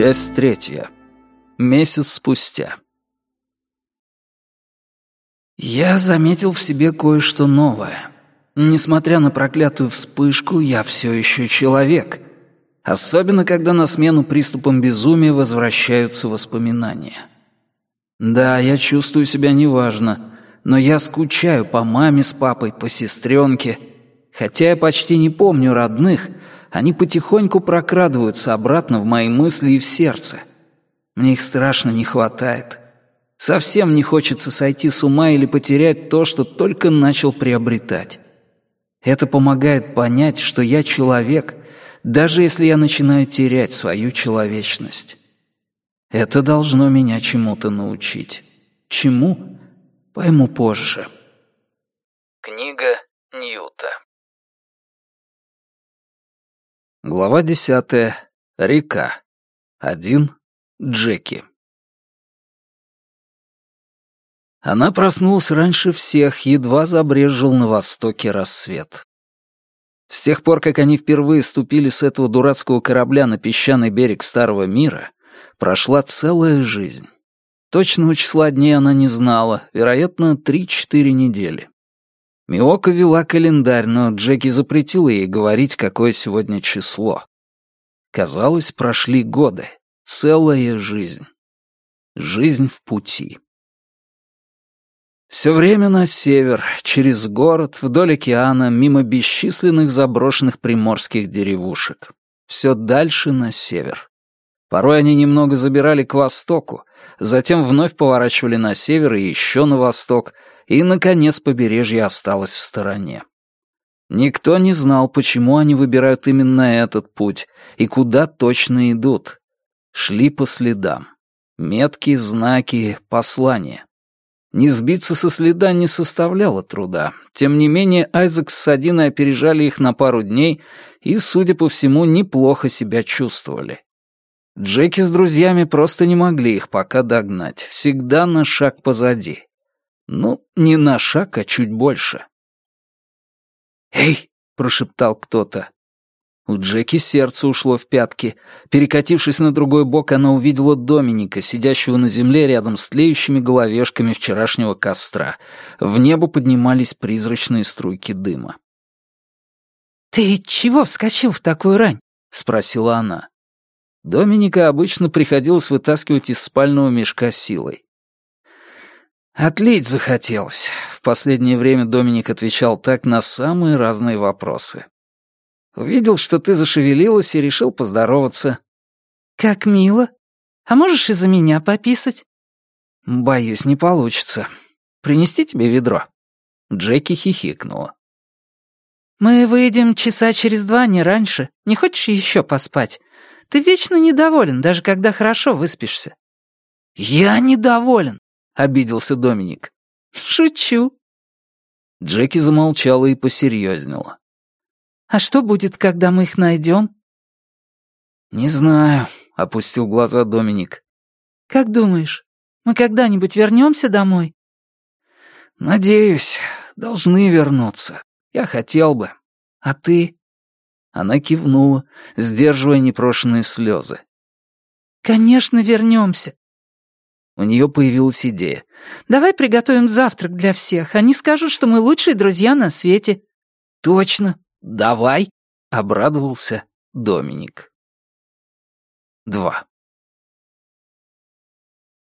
Часть третья. Месяц спустя. Я заметил в себе кое-что новое. Несмотря на проклятую вспышку, я все еще человек. Особенно, когда на смену приступам безумия возвращаются воспоминания. Да, я чувствую себя неважно, но я скучаю по маме с папой, по сестренке. Хотя я почти не помню родных — они потихоньку прокрадываются обратно в мои мысли и в сердце. Мне их страшно не хватает. Совсем не хочется сойти с ума или потерять то, что только начал приобретать. Это помогает понять, что я человек, даже если я начинаю терять свою человечность. Это должно меня чему-то научить. Чему? Пойму позже. Книга Ньюта Глава десятая. Река. Один. Джеки. Она проснулась раньше всех, едва забрезжил на востоке рассвет. С тех пор, как они впервые ступили с этого дурацкого корабля на песчаный берег Старого Мира, прошла целая жизнь. Точного числа дней она не знала, вероятно, три-четыре недели. Миока вела календарь, но Джеки запретила ей говорить, какое сегодня число. Казалось, прошли годы, целая жизнь. Жизнь в пути. Все время на север, через город, вдоль океана, мимо бесчисленных заброшенных приморских деревушек. Все дальше на север. Порой они немного забирали к востоку, затем вновь поворачивали на север и еще на восток — и, наконец, побережье осталось в стороне. Никто не знал, почему они выбирают именно этот путь и куда точно идут. Шли по следам. Метки, знаки, послания. Не сбиться со следа не составляло труда. Тем не менее, Айзек с Садиной опережали их на пару дней и, судя по всему, неплохо себя чувствовали. Джеки с друзьями просто не могли их пока догнать, всегда на шаг позади. Ну, не на шаг, а чуть больше. «Эй!» — прошептал кто-то. У Джеки сердце ушло в пятки. Перекатившись на другой бок, она увидела Доминика, сидящего на земле рядом с тлеющими головешками вчерашнего костра. В небо поднимались призрачные струйки дыма. «Ты чего вскочил в такую рань?» — спросила она. Доминика обычно приходилось вытаскивать из спального мешка силой. Отлить захотелось. В последнее время Доминик отвечал так на самые разные вопросы. Увидел, что ты зашевелилась и решил поздороваться. «Как мило. А можешь и за меня пописать?» «Боюсь, не получится. Принести тебе ведро?» Джеки хихикнула. «Мы выйдем часа через два, не раньше. Не хочешь еще поспать? Ты вечно недоволен, даже когда хорошо выспишься». «Я недоволен обиделся Доминик. «Шучу». Джеки замолчала и посерьезнела. «А что будет, когда мы их найдем?» «Не знаю», — опустил глаза Доминик. «Как думаешь, мы когда-нибудь вернемся домой?» «Надеюсь, должны вернуться. Я хотел бы. А ты?» Она кивнула, сдерживая непрошенные слезы. «Конечно, вернемся. У нее появилась идея. «Давай приготовим завтрак для всех. Они скажут, что мы лучшие друзья на свете». «Точно! Давай!» — обрадовался Доминик. Два.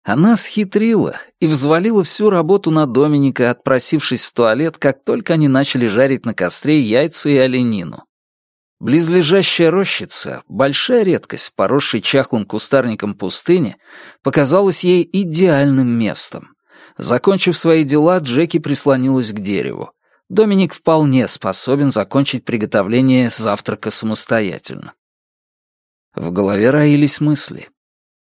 Она схитрила и взвалила всю работу на Доминика, отпросившись в туалет, как только они начали жарить на костре яйца и оленину. Близлежащая рощица, большая редкость, поросшая чахлым кустарником пустыни, показалась ей идеальным местом. Закончив свои дела, Джеки прислонилась к дереву. Доминик вполне способен закончить приготовление завтрака самостоятельно. В голове роились мысли.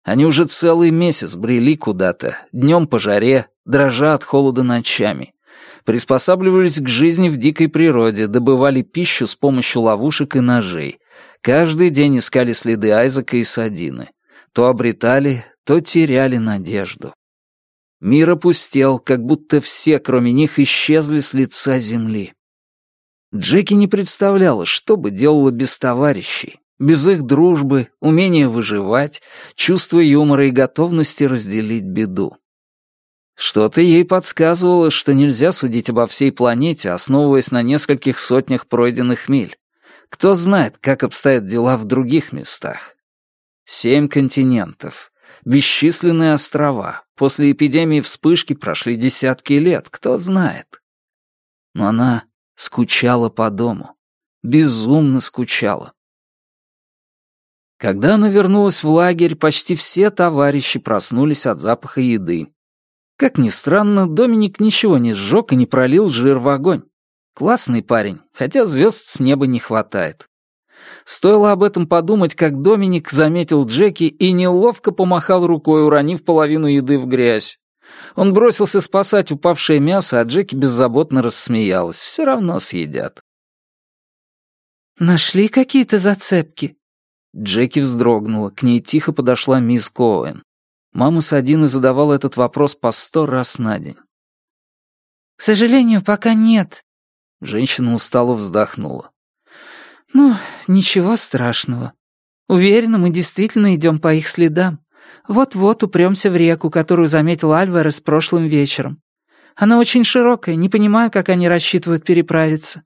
Они уже целый месяц брели куда-то, днем по жаре, дрожа от холода ночами приспосабливались к жизни в дикой природе, добывали пищу с помощью ловушек и ножей. Каждый день искали следы Айзека и Садины. То обретали, то теряли надежду. Мир опустел, как будто все, кроме них, исчезли с лица земли. Джеки не представляла, что бы делала без товарищей, без их дружбы, умения выживать, чувства юмора и готовности разделить беду. Что-то ей подсказывало, что нельзя судить обо всей планете, основываясь на нескольких сотнях пройденных миль. Кто знает, как обстоят дела в других местах. Семь континентов, бесчисленные острова. После эпидемии вспышки прошли десятки лет, кто знает. Но она скучала по дому, безумно скучала. Когда она вернулась в лагерь, почти все товарищи проснулись от запаха еды. Как ни странно, Доминик ничего не сжег и не пролил жир в огонь. Классный парень, хотя звезд с неба не хватает. Стоило об этом подумать, как Доминик заметил Джеки и неловко помахал рукой, уронив половину еды в грязь. Он бросился спасать упавшее мясо, а Джеки беззаботно рассмеялась. Все равно съедят. «Нашли какие-то зацепки?» Джеки вздрогнула. К ней тихо подошла мисс Коуэн. Мамус один и задавал этот вопрос по сто раз на день. «К сожалению, пока нет». Женщина устало вздохнула. «Ну, ничего страшного. Уверена, мы действительно идем по их следам. Вот-вот упремся в реку, которую заметил Альварес прошлым вечером. Она очень широкая, не понимаю, как они рассчитывают переправиться.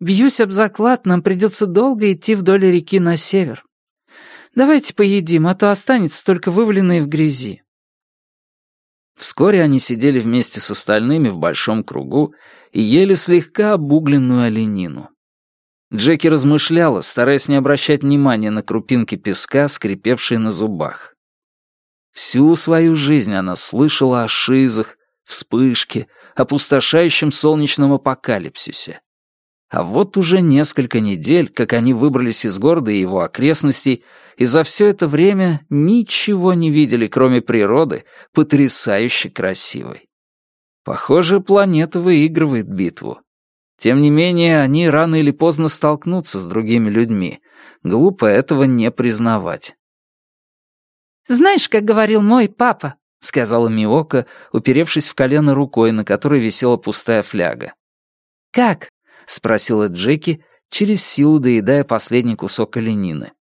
Бьюсь об заклад, нам придется долго идти вдоль реки на север. Давайте поедим, а то останется только вываленные в грязи». Вскоре они сидели вместе с остальными в большом кругу и ели слегка обугленную оленину. Джеки размышляла, стараясь не обращать внимания на крупинки песка, скрипевшие на зубах. Всю свою жизнь она слышала о шизах, вспышке, опустошающем солнечном апокалипсисе. А вот уже несколько недель, как они выбрались из города и его окрестностей, и за все это время ничего не видели, кроме природы, потрясающе красивой. Похоже, планета выигрывает битву. Тем не менее, они рано или поздно столкнутся с другими людьми. Глупо этого не признавать. «Знаешь, как говорил мой папа», — сказала Миока, уперевшись в колено рукой, на которой висела пустая фляга. «Как? — спросила Джеки, через силу доедая последний кусок оленины.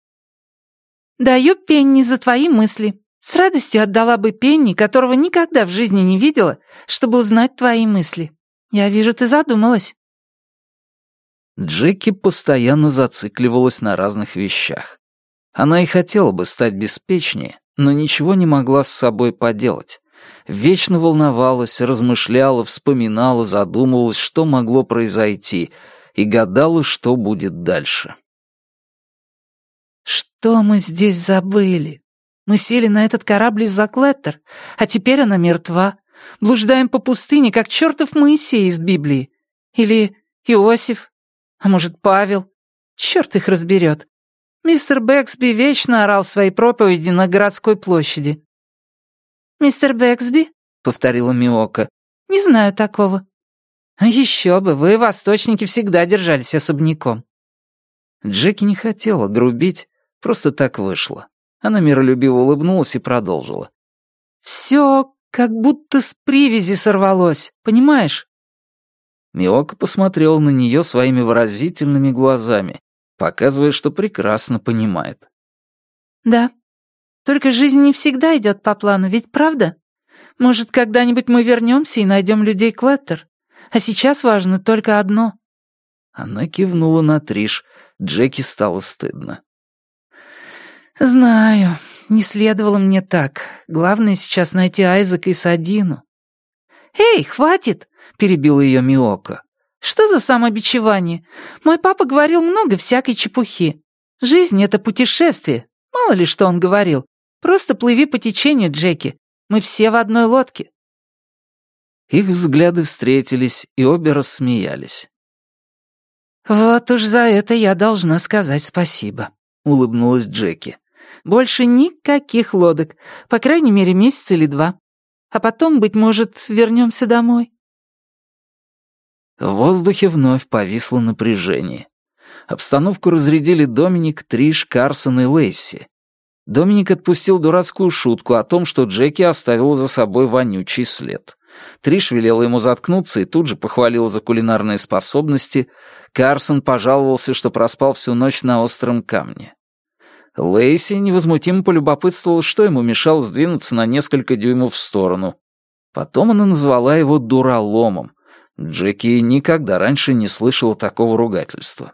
«Даю пенни за твои мысли. С радостью отдала бы пенни, которого никогда в жизни не видела, чтобы узнать твои мысли. Я вижу, ты задумалась». Джеки постоянно зацикливалась на разных вещах. Она и хотела бы стать беспечнее, но ничего не могла с собой поделать вечно волновалась, размышляла, вспоминала, задумывалась, что могло произойти, и гадала, что будет дальше. «Что мы здесь забыли? Мы сели на этот корабль из-за Клеттер, а теперь она мертва. Блуждаем по пустыне, как чертов Моисей из Библии. Или Иосиф, а может, Павел. Черт их разберет. Мистер Бэксби вечно орал свои проповеди на городской площади. «Мистер Бэксби?» — повторила Миока. «Не знаю такого». «Еще бы, вы, восточники, всегда держались особняком». Джеки не хотела грубить, просто так вышло. Она миролюбиво улыбнулась и продолжила. «Все как будто с привязи сорвалось, понимаешь?» Миока посмотрел на нее своими выразительными глазами, показывая, что прекрасно понимает. «Да, только жизнь не всегда идет по плану, ведь правда? Может, когда-нибудь мы вернемся и найдем людей Клеттер? А сейчас важно только одно». Она кивнула на Триш. Джеки стало стыдно. «Знаю, не следовало мне так. Главное сейчас найти Айзека и Садину». «Эй, хватит!» — перебила ее Миока. «Что за самобичевание? Мой папа говорил много всякой чепухи. Жизнь — это путешествие. Мало ли что он говорил. Просто плыви по течению, Джеки. Мы все в одной лодке». Их взгляды встретились, и обе рассмеялись. «Вот уж за это я должна сказать спасибо», — улыбнулась Джеки. «Больше никаких лодок, по крайней мере, месяц или два. А потом, быть может, вернемся домой». В воздухе вновь повисло напряжение. Обстановку разрядили Доминик, Триш, Карсон и Лейси. Доминик отпустил дурацкую шутку о том, что Джеки оставил за собой вонючий след. Триш велела ему заткнуться и тут же похвалила за кулинарные способности. Карсон пожаловался, что проспал всю ночь на остром камне. Лейси невозмутимо полюбопытствовал, что ему мешало сдвинуться на несколько дюймов в сторону. Потом она назвала его дураломом. Джеки никогда раньше не слышала такого ругательства.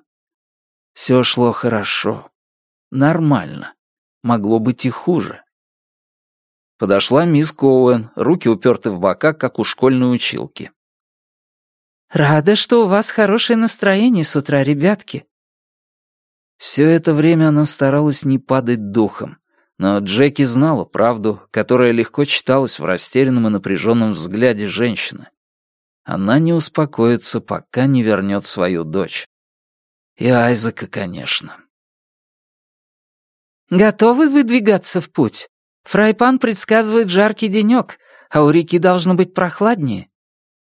Все шло хорошо. Нормально могло быть и хуже. Подошла мисс Коуэн, руки уперты в бока, как у школьной училки. «Рада, что у вас хорошее настроение с утра, ребятки». Все это время она старалась не падать духом, но Джеки знала правду, которая легко читалась в растерянном и напряженном взгляде женщины. Она не успокоится, пока не вернет свою дочь. И Айзека, конечно. Готовы выдвигаться в путь? Фрайпан предсказывает жаркий денек. а у реки должно быть прохладнее».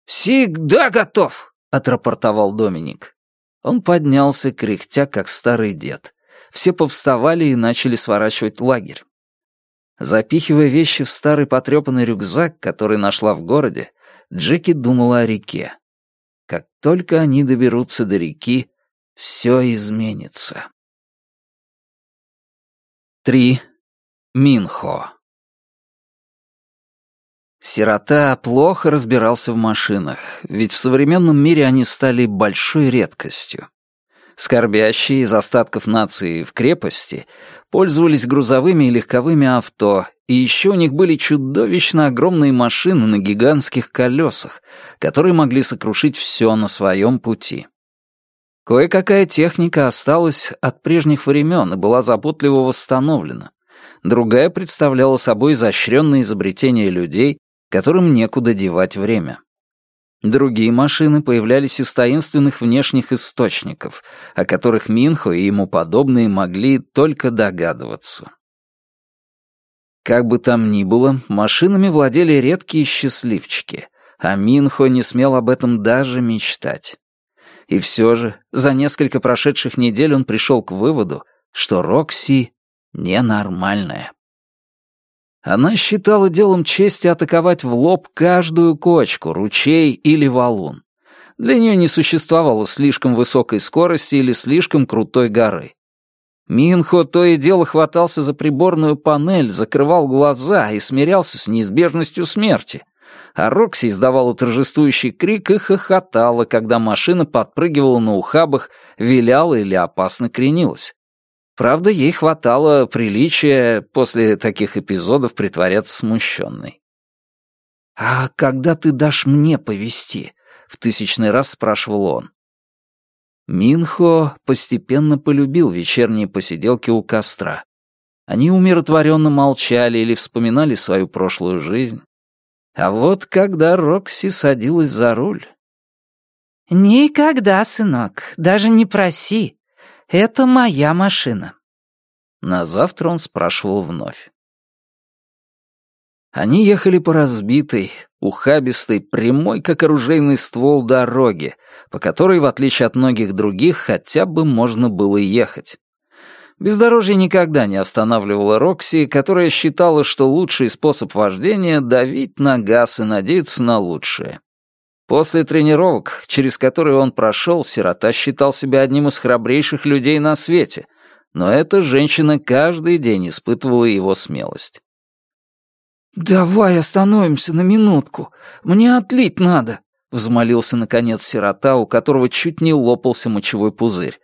«Всегда готов!» — отрапортовал Доминик. Он поднялся, кряхтя, как старый дед. Все повставали и начали сворачивать лагерь. Запихивая вещи в старый потрепанный рюкзак, который нашла в городе, Джеки думала о реке. Как только они доберутся до реки, все изменится. Три. Минхо. Сирота плохо разбирался в машинах, ведь в современном мире они стали большой редкостью. Скорбящие из остатков нации в крепости пользовались грузовыми и легковыми авто, и еще у них были чудовищно огромные машины на гигантских колесах, которые могли сокрушить все на своем пути. Кое-какая техника осталась от прежних времен и была заботливо восстановлена. Другая представляла собой изощренное изобретение людей, которым некуда девать время. Другие машины появлялись из таинственных внешних источников, о которых Минхо и ему подобные могли только догадываться. Как бы там ни было, машинами владели редкие счастливчики, а Минхо не смел об этом даже мечтать. И все же, за несколько прошедших недель он пришел к выводу, что Рокси ненормальная. Она считала делом чести атаковать в лоб каждую кочку, ручей или валун. Для нее не существовало слишком высокой скорости или слишком крутой горы. Минхо то и дело хватался за приборную панель, закрывал глаза и смирялся с неизбежностью смерти — а Рокси издавала торжествующий крик и хохотала, когда машина подпрыгивала на ухабах, виляла или опасно кренилась. Правда, ей хватало приличия после таких эпизодов притворяться смущенной. «А когда ты дашь мне повести?» — в тысячный раз спрашивал он. Минхо постепенно полюбил вечерние посиделки у костра. Они умиротворенно молчали или вспоминали свою прошлую жизнь, а вот когда Рокси садилась за руль... «Никогда, сынок, даже не проси. Это моя машина». На завтра он спрашивал вновь. Они ехали по разбитой, ухабистой, прямой, как оружейный ствол, дороге, по которой, в отличие от многих других, хотя бы можно было ехать. Бездорожье никогда не останавливало Рокси, которая считала, что лучший способ вождения — давить на газ и надеяться на лучшее. После тренировок, через которые он прошел, сирота считал себя одним из храбрейших людей на свете, но эта женщина каждый день испытывала его смелость. «Давай остановимся на минутку, мне отлить надо», — взмолился наконец сирота, у которого чуть не лопался мочевой пузырь.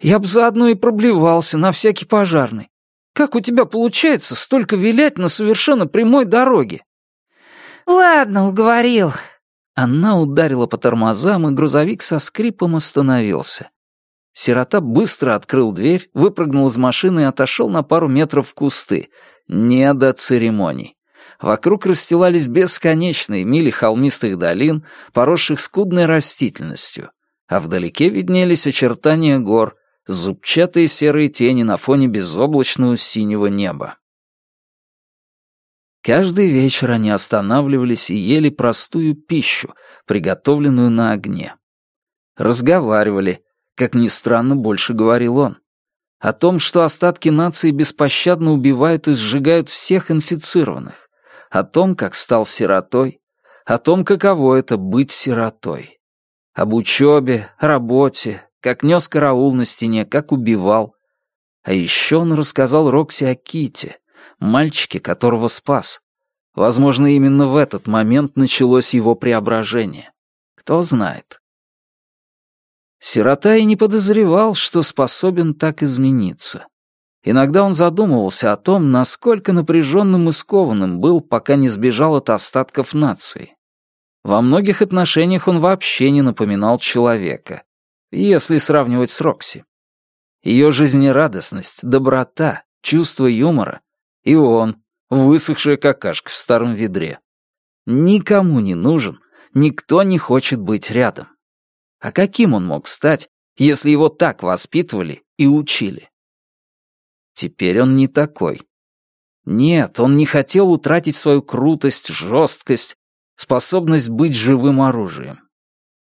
Я бы заодно и проблевался на всякий пожарный. Как у тебя получается столько вилять на совершенно прямой дороге?» «Ладно, уговорил». Она ударила по тормозам, и грузовик со скрипом остановился. Сирота быстро открыл дверь, выпрыгнул из машины и отошел на пару метров в кусты. Не до церемоний. Вокруг расстилались бесконечные мили холмистых долин, поросших скудной растительностью, а вдалеке виднелись очертания гор, зубчатые серые тени на фоне безоблачного синего неба. Каждый вечер они останавливались и ели простую пищу, приготовленную на огне. Разговаривали, как ни странно, больше говорил он. О том, что остатки нации беспощадно убивают и сжигают всех инфицированных. О том, как стал сиротой. О том, каково это быть сиротой. Об учебе, работе, как нес караул на стене, как убивал. А еще он рассказал Рокси о Ките, мальчике, которого спас. Возможно, именно в этот момент началось его преображение. Кто знает. Сирота и не подозревал, что способен так измениться. Иногда он задумывался о том, насколько напряженным и скованным был, пока не сбежал от остатков нации. Во многих отношениях он вообще не напоминал человека если сравнивать с Рокси. Ее жизнерадостность, доброта, чувство юмора. И он, высохшая какашка в старом ведре. Никому не нужен, никто не хочет быть рядом. А каким он мог стать, если его так воспитывали и учили? Теперь он не такой. Нет, он не хотел утратить свою крутость, жесткость, способность быть живым оружием.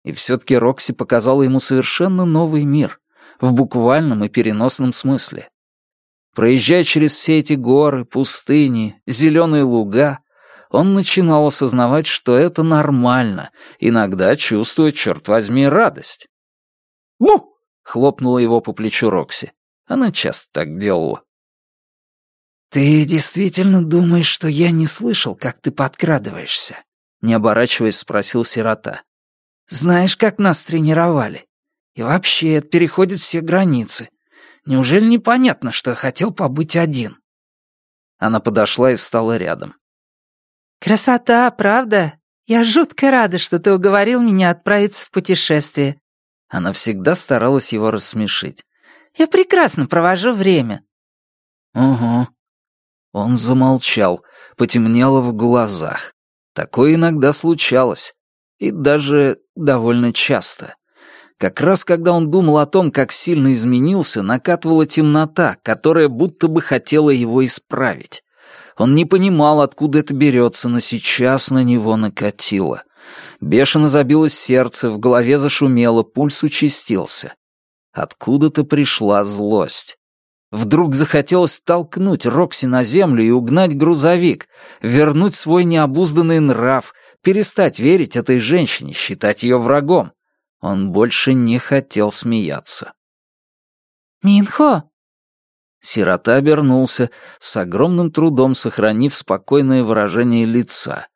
И все-таки Рокси показала ему совершенно новый мир, в буквальном и переносном смысле. Проезжая через все эти горы, пустыни, зеленые луга, он начинал осознавать, что это нормально, иногда чувствуя, черт возьми, радость. Му! — хлопнула его по плечу Рокси. Она часто так делала. «Ты действительно думаешь, что я не слышал, как ты подкрадываешься?» — не оборачиваясь, спросил сирота. Знаешь, как нас тренировали? И вообще, это переходит все границы. Неужели непонятно, что я хотел побыть один?» Она подошла и встала рядом. «Красота, правда? Я жутко рада, что ты уговорил меня отправиться в путешествие». Она всегда старалась его рассмешить. «Я прекрасно провожу время». «Угу». Он замолчал, потемнело в глазах. Такое иногда случалось и даже довольно часто. Как раз когда он думал о том, как сильно изменился, накатывала темнота, которая будто бы хотела его исправить. Он не понимал, откуда это берется, но сейчас на него накатило. Бешено забилось сердце, в голове зашумело, пульс участился. Откуда-то пришла злость. Вдруг захотелось толкнуть Рокси на землю и угнать грузовик, вернуть свой необузданный нрав, перестать верить этой женщине, считать ее врагом. Он больше не хотел смеяться. «Минхо!» Сирота обернулся, с огромным трудом сохранив спокойное выражение лица,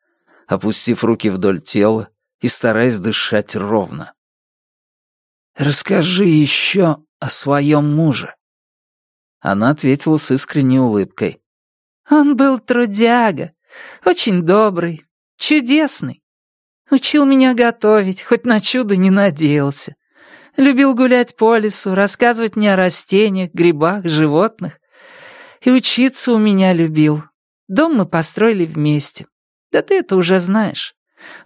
опустив руки вдоль тела и стараясь дышать ровно. «Расскажи еще о своем муже». Она ответила с искренней улыбкой. «Он был трудяга, очень добрый, чудесный. Учил меня готовить, хоть на чудо не надеялся. Любил гулять по лесу, рассказывать мне о растениях, грибах, животных. И учиться у меня любил. Дом мы построили вместе. Да ты это уже знаешь.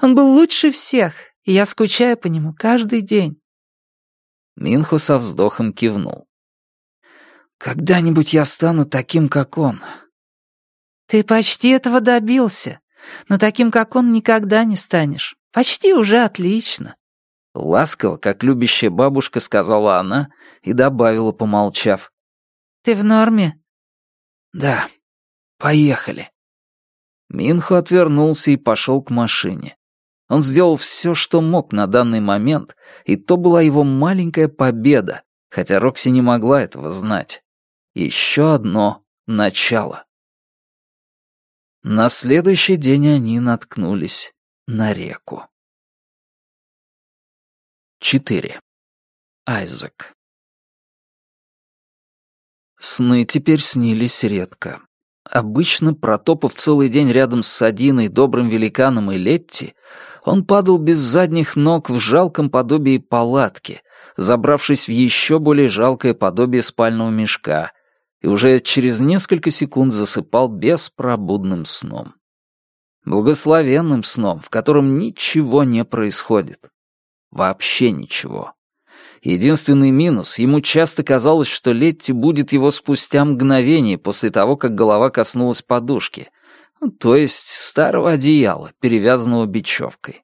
Он был лучше всех, и я скучаю по нему каждый день». Минху со вздохом кивнул. «Когда-нибудь я стану таким, как он». «Ты почти этого добился. Но таким, как он, никогда не станешь. Почти уже отлично». Ласково, как любящая бабушка, сказала она и добавила, помолчав. «Ты в норме?» «Да. Поехали». Минху отвернулся и пошел к машине. Он сделал все, что мог на данный момент, и то была его маленькая победа, хотя Рокси не могла этого знать. Еще одно начало. На следующий день они наткнулись на реку. 4. Айзек Сны теперь снились редко. Обычно, протопав целый день рядом с Садиной, добрым великаном и Летти, он падал без задних ног в жалком подобии палатки, забравшись в еще более жалкое подобие спального мешка — и уже через несколько секунд засыпал беспробудным сном. Благословенным сном, в котором ничего не происходит. Вообще ничего. Единственный минус — ему часто казалось, что Летти будет его спустя мгновение после того, как голова коснулась подушки, ну, то есть старого одеяла, перевязанного бечевкой.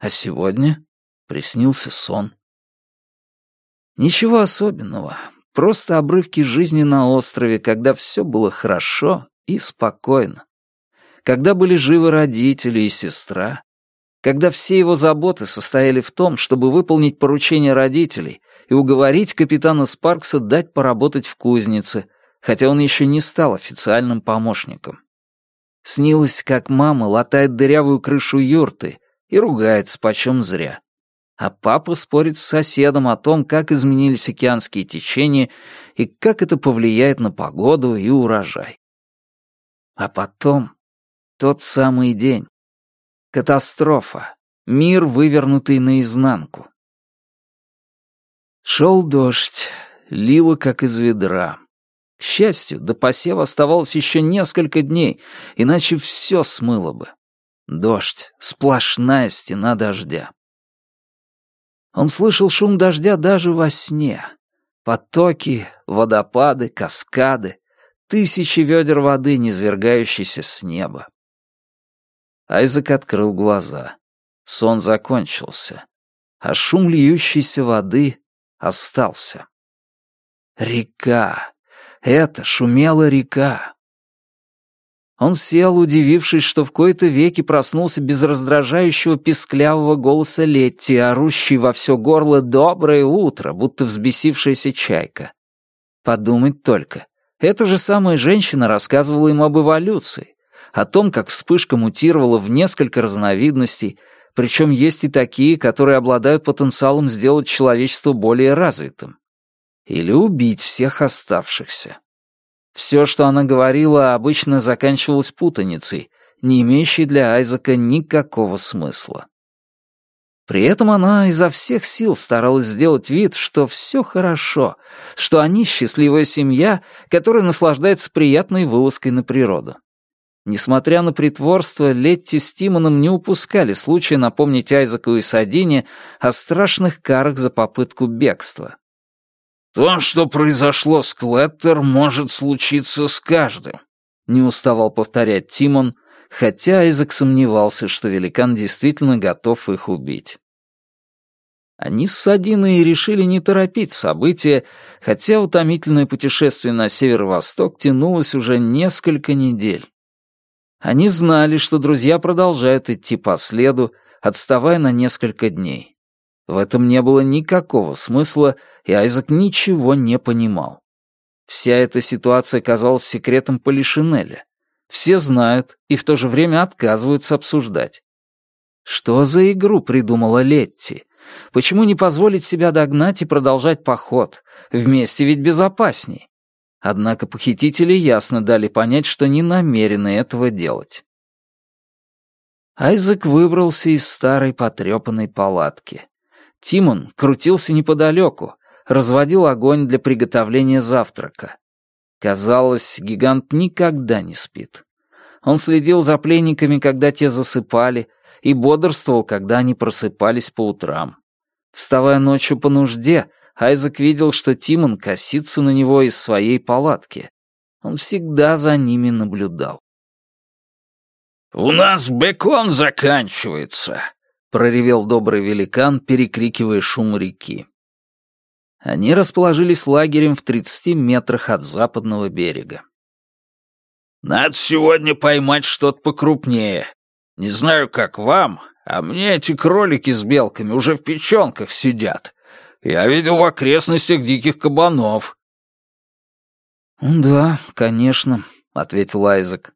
А сегодня приснился сон. Ничего особенного, Просто обрывки жизни на острове, когда все было хорошо и спокойно. Когда были живы родители и сестра. Когда все его заботы состояли в том, чтобы выполнить поручение родителей и уговорить капитана Спаркса дать поработать в кузнице, хотя он еще не стал официальным помощником. Снилось, как мама латает дырявую крышу юрты и ругается почем зря а папа спорит с соседом о том, как изменились океанские течения и как это повлияет на погоду и урожай. А потом, тот самый день, катастрофа, мир, вывернутый наизнанку. Шел дождь, лило как из ведра. К счастью, до посева оставалось еще несколько дней, иначе все смыло бы. Дождь — сплошная стена дождя. Он слышал шум дождя даже во сне. Потоки, водопады, каскады, тысячи ведер воды, низвергающейся с неба. Айзек открыл глаза. Сон закончился, а шум льющейся воды остался. Река! Это шумела река! Он сел, удивившись, что в кои-то веки проснулся без раздражающего писклявого голоса Летти, орущий во все горло «Доброе утро!», будто взбесившаяся чайка. Подумать только. Эта же самая женщина рассказывала ему об эволюции, о том, как вспышка мутировала в несколько разновидностей, причем есть и такие, которые обладают потенциалом сделать человечество более развитым. Или убить всех оставшихся. Все, что она говорила, обычно заканчивалось путаницей, не имеющей для Айзека никакого смысла. При этом она изо всех сил старалась сделать вид, что все хорошо, что они счастливая семья, которая наслаждается приятной вылазкой на природу. Несмотря на притворство, Летти с Тимоном не упускали случая напомнить Айзеку и Садине о страшных карах за попытку бегства. «То, что произошло с Клэттер, может случиться с каждым», — не уставал повторять Тимон, хотя Айзек сомневался, что великан действительно готов их убить. Они с Садиной решили не торопить события, хотя утомительное путешествие на северо-восток тянулось уже несколько недель. Они знали, что друзья продолжают идти по следу, отставая на несколько дней. В этом не было никакого смысла, и Айзек ничего не понимал. Вся эта ситуация казалась секретом Полишинеля. Все знают и в то же время отказываются обсуждать. Что за игру придумала Летти? Почему не позволить себя догнать и продолжать поход? Вместе ведь безопасней. Однако похитители ясно дали понять, что не намерены этого делать. Айзек выбрался из старой потрепанной палатки. Тимон крутился неподалеку, разводил огонь для приготовления завтрака. Казалось, гигант никогда не спит. Он следил за пленниками, когда те засыпали, и бодрствовал, когда они просыпались по утрам. Вставая ночью по нужде, Айзек видел, что Тимон косится на него из своей палатки. Он всегда за ними наблюдал. «У нас бекон заканчивается», проревел добрый великан, перекрикивая шум реки. Они расположились лагерем в 30 метрах от западного берега. «Надо сегодня поймать что-то покрупнее. Не знаю, как вам, а мне эти кролики с белками уже в печёнках сидят. Я видел в окрестностях диких кабанов». «Да, конечно», — ответил Айзек.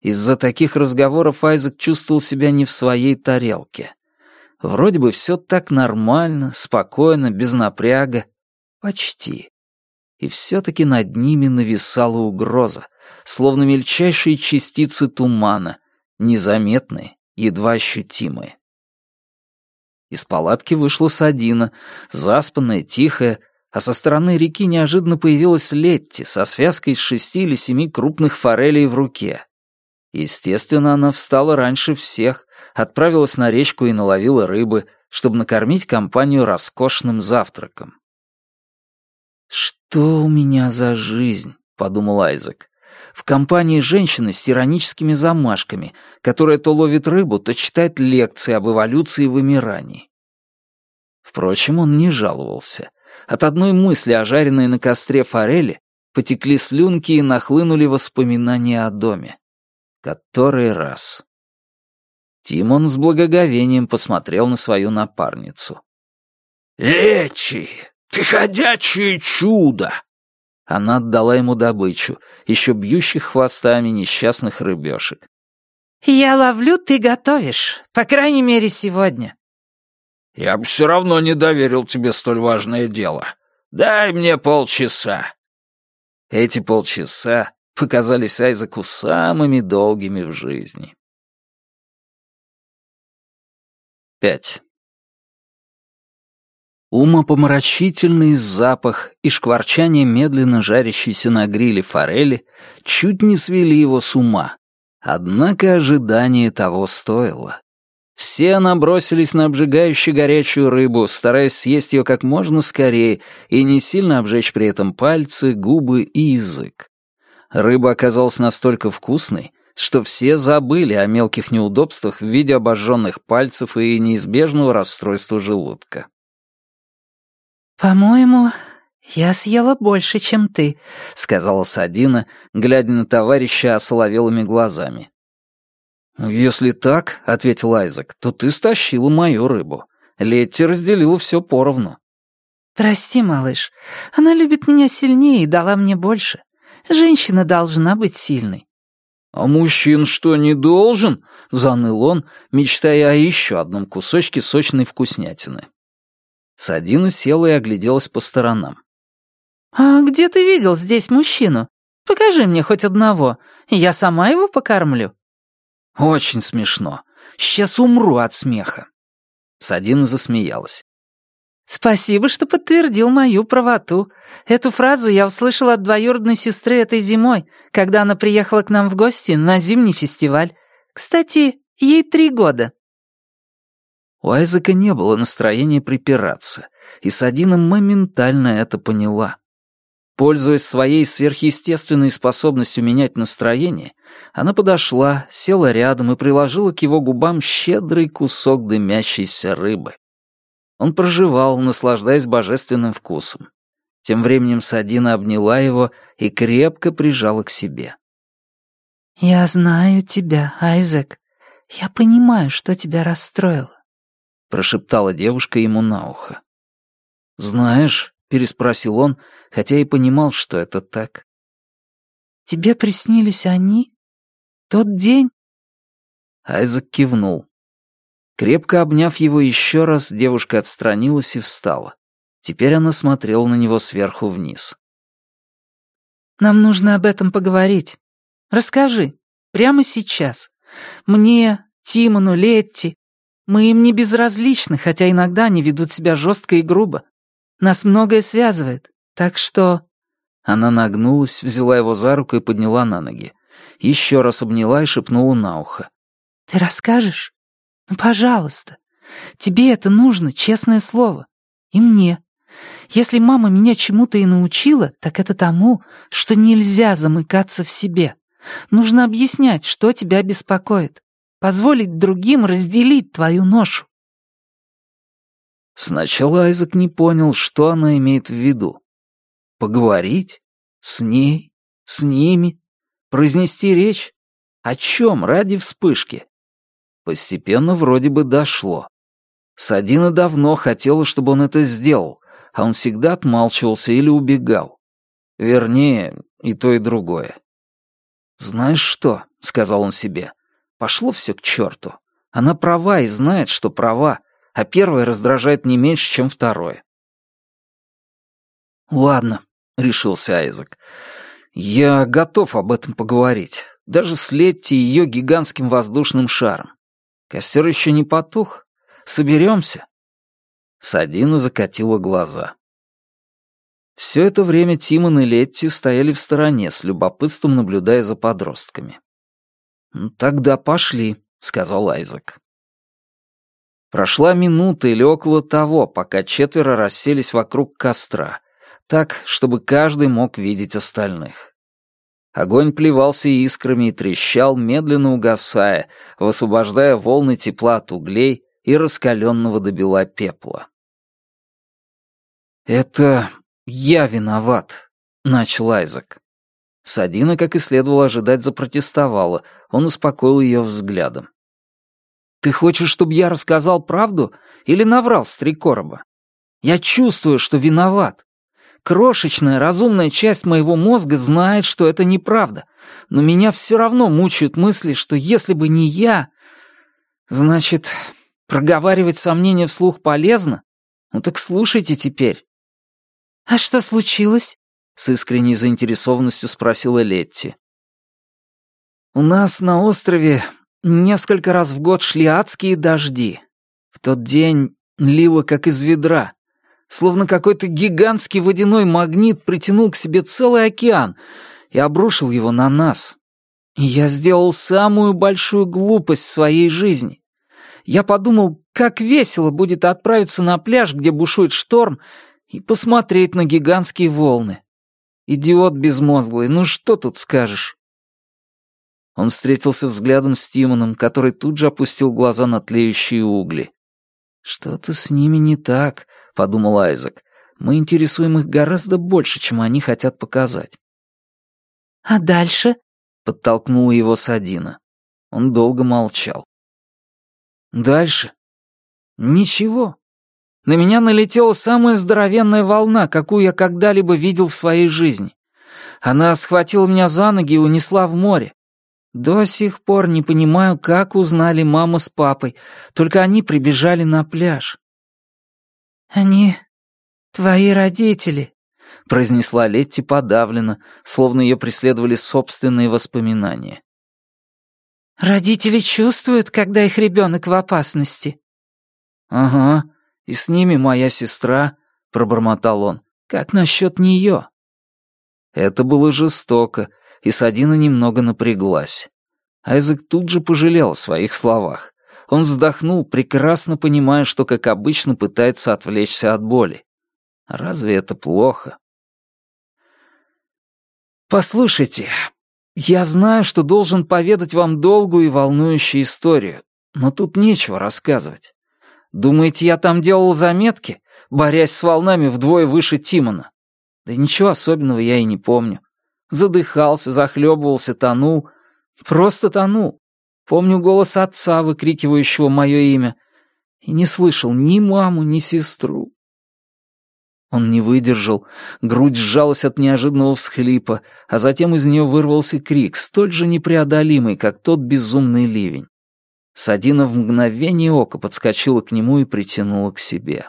Из-за таких разговоров Айзек чувствовал себя не в своей тарелке. Вроде бы все так нормально, спокойно, без напряга. Почти. И все-таки над ними нависала угроза, словно мельчайшие частицы тумана, незаметные, едва ощутимые. Из палатки вышла Садина, заспанная, тихая, а со стороны реки неожиданно появилась Летти со связкой из шести или семи крупных форелей в руке. Естественно, она встала раньше всех, отправилась на речку и наловила рыбы, чтобы накормить компанию роскошным завтраком. «Что у меня за жизнь?» — подумал Айзек. «В компании женщины с тираническими замашками, которая то ловит рыбу, то читает лекции об эволюции и вымирании». Впрочем, он не жаловался. От одной мысли о жареной на костре форели потекли слюнки и нахлынули воспоминания о доме который раз. Тимон с благоговением посмотрел на свою напарницу. «Лечи! Ты ходячее чудо!» Она отдала ему добычу, еще бьющих хвостами несчастных рыбешек. «Я ловлю, ты готовишь, по крайней мере, сегодня». «Я бы все равно не доверил тебе столь важное дело. Дай мне полчаса». Эти полчаса показались Айзеку самыми долгими в жизни. 5. Умопомрачительный запах и шкварчание медленно жарящейся на гриле форели чуть не свели его с ума. Однако ожидание того стоило. Все набросились на обжигающую горячую рыбу, стараясь съесть ее как можно скорее и не сильно обжечь при этом пальцы, губы и язык рыба оказалась настолько вкусной, что все забыли о мелких неудобствах в виде обожженных пальцев и неизбежного расстройства желудка. «По-моему, я съела больше, чем ты», — сказала Садина, глядя на товарища осоловелыми глазами. «Если так», — ответил Айзек, — «то ты стащила мою рыбу. Летти разделила все поровну». «Прости, малыш, она любит меня сильнее и дала мне больше. Женщина должна быть сильной». «А мужчин что, не должен?» — заныл он, мечтая о еще одном кусочке сочной вкуснятины. Садина села и огляделась по сторонам. «А где ты видел здесь мужчину? Покажи мне хоть одного, и я сама его покормлю». «Очень смешно. Сейчас умру от смеха». Садина засмеялась. Спасибо, что подтвердил мою правоту. Эту фразу я услышала от двоюродной сестры этой зимой, когда она приехала к нам в гости на зимний фестиваль. Кстати, ей три года. У Айзека не было настроения припираться, и Садина моментально это поняла. Пользуясь своей сверхъестественной способностью менять настроение, она подошла, села рядом и приложила к его губам щедрый кусок дымящейся рыбы. Он проживал, наслаждаясь божественным вкусом. Тем временем Садина обняла его и крепко прижала к себе. «Я знаю тебя, Айзек. Я понимаю, что тебя расстроило», — прошептала девушка ему на ухо. «Знаешь?» — переспросил он, хотя и понимал, что это так. «Тебе приснились они? Тот день?» Айзек кивнул. Крепко обняв его еще раз, девушка отстранилась и встала. Теперь она смотрела на него сверху вниз. «Нам нужно об этом поговорить. Расскажи, прямо сейчас. Мне, Тимону, Летти. Мы им не безразличны, хотя иногда они ведут себя жестко и грубо. Нас многое связывает, так что...» Она нагнулась, взяла его за руку и подняла на ноги. Еще раз обняла и шепнула на ухо. «Ты расскажешь?» Ну, пожалуйста, тебе это нужно, честное слово. И мне. Если мама меня чему-то и научила, так это тому, что нельзя замыкаться в себе. Нужно объяснять, что тебя беспокоит. Позволить другим разделить твою ношу. Сначала Айзек не понял, что она имеет в виду. Поговорить? С ней? С ними? Произнести речь? О чем ради вспышки? Постепенно вроде бы дошло. Садина давно хотела, чтобы он это сделал, а он всегда отмалчивался или убегал. Вернее, и то, и другое. «Знаешь что?» — сказал он себе. «Пошло все к черту. Она права и знает, что права, а первое раздражает не меньше, чем второе». «Ладно», — решился Айзек. «Я готов об этом поговорить, даже с ее гигантским воздушным шаром. Костер еще не потух. Соберемся. Садина закатила глаза. Все это время Тимон и Летти стояли в стороне, с любопытством наблюдая за подростками. «Ну, «Тогда пошли», — сказал Айзек. Прошла минута или около того, пока четверо расселись вокруг костра, так, чтобы каждый мог видеть остальных. Огонь плевался искрами и трещал, медленно угасая, высвобождая волны тепла от углей и раскаленного до бела пепла. «Это я виноват», — начал Айзек. Садина, как и следовало ожидать, запротестовала. Он успокоил ее взглядом. «Ты хочешь, чтобы я рассказал правду или наврал с три короба? Я чувствую, что виноват. Крошечная разумная часть моего мозга знает, что это неправда. Но меня все равно мучают мысли, что если бы не я... Значит, проговаривать сомнения вслух полезно? Ну так слушайте теперь. «А что случилось?» — с искренней заинтересованностью спросила Летти. «У нас на острове несколько раз в год шли адские дожди. В тот день лило как из ведра словно какой-то гигантский водяной магнит притянул к себе целый океан и обрушил его на нас. И я сделал самую большую глупость в своей жизни. Я подумал, как весело будет отправиться на пляж, где бушует шторм, и посмотреть на гигантские волны. Идиот безмозглый, ну что тут скажешь? Он встретился взглядом с Тимоном, который тут же опустил глаза на тлеющие угли. Что-то с ними не так, подумал Айзек. «Мы интересуем их гораздо больше, чем они хотят показать». «А дальше?» — подтолкнула его Садина. Он долго молчал. «Дальше?» «Ничего. На меня налетела самая здоровенная волна, какую я когда-либо видел в своей жизни. Она схватила меня за ноги и унесла в море. До сих пор не понимаю, как узнали мама с папой, только они прибежали на пляж. «Они твои родители», — произнесла Летти подавленно, словно ее преследовали собственные воспоминания. «Родители чувствуют, когда их ребенок в опасности». «Ага, и с ними моя сестра», — пробормотал он. «Как насчет нее?» Это было жестоко, и Садина немного напряглась. Айзек тут же пожалел о своих словах. Он вздохнул, прекрасно понимая, что, как обычно, пытается отвлечься от боли. Разве это плохо? «Послушайте, я знаю, что должен поведать вам долгую и волнующую историю, но тут нечего рассказывать. Думаете, я там делал заметки, борясь с волнами вдвое выше Тимона? Да ничего особенного я и не помню. Задыхался, захлебывался, тонул. Просто тонул. Помню голос отца, выкрикивающего мое имя, и не слышал ни маму, ни сестру. Он не выдержал, грудь сжалась от неожиданного всхлипа, а затем из нее вырвался крик, столь же непреодолимый, как тот безумный ливень. Садина в мгновение ока подскочила к нему и притянула к себе.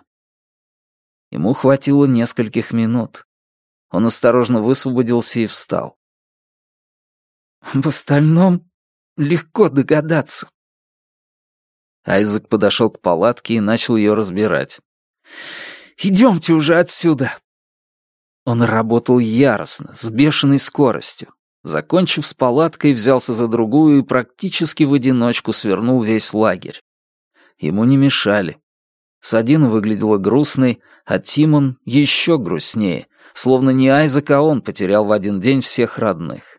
Ему хватило нескольких минут. Он осторожно высвободился и встал. «В остальном Легко догадаться». Айзек подошел к палатке и начал ее разбирать. «Идемте уже отсюда!» Он работал яростно, с бешеной скоростью. Закончив с палаткой, взялся за другую и практически в одиночку свернул весь лагерь. Ему не мешали. Садина выглядела грустной, а Тимон еще грустнее, словно не Айзек, а он потерял в один день всех родных.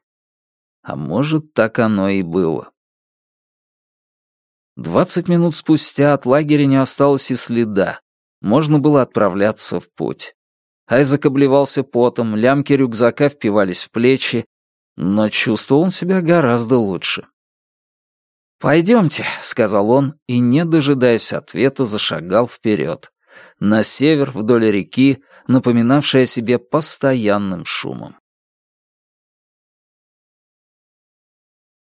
А может, так оно и было. Двадцать минут спустя от лагеря не осталось и следа. Можно было отправляться в путь. Айзек обливался потом, лямки рюкзака впивались в плечи, но чувствовал он себя гораздо лучше. «Пойдемте», — сказал он, и, не дожидаясь ответа, зашагал вперед. На север, вдоль реки, напоминавшая о себе постоянным шумом.